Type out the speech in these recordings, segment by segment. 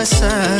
besar.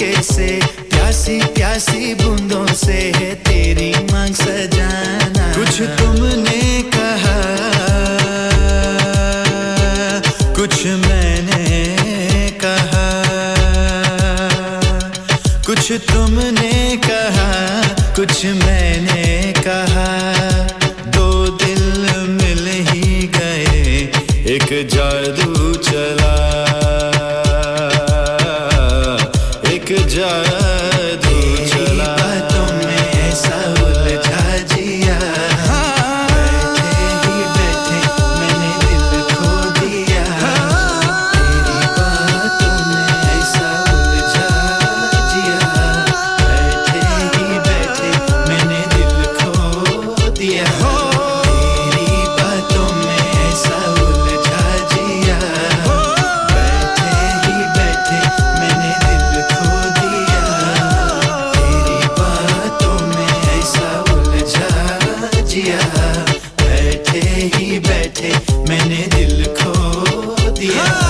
खींचला से, प्यासी प्यासी बूंदों से है तेरी मांग सजाना। कुछ तुमने कहा, कुछ मैंने कहा। कुछ तुमने कहा, कुछ मैंने कहा। एक जादू चला एक जादू बैठे मैंने दिल खो दिया।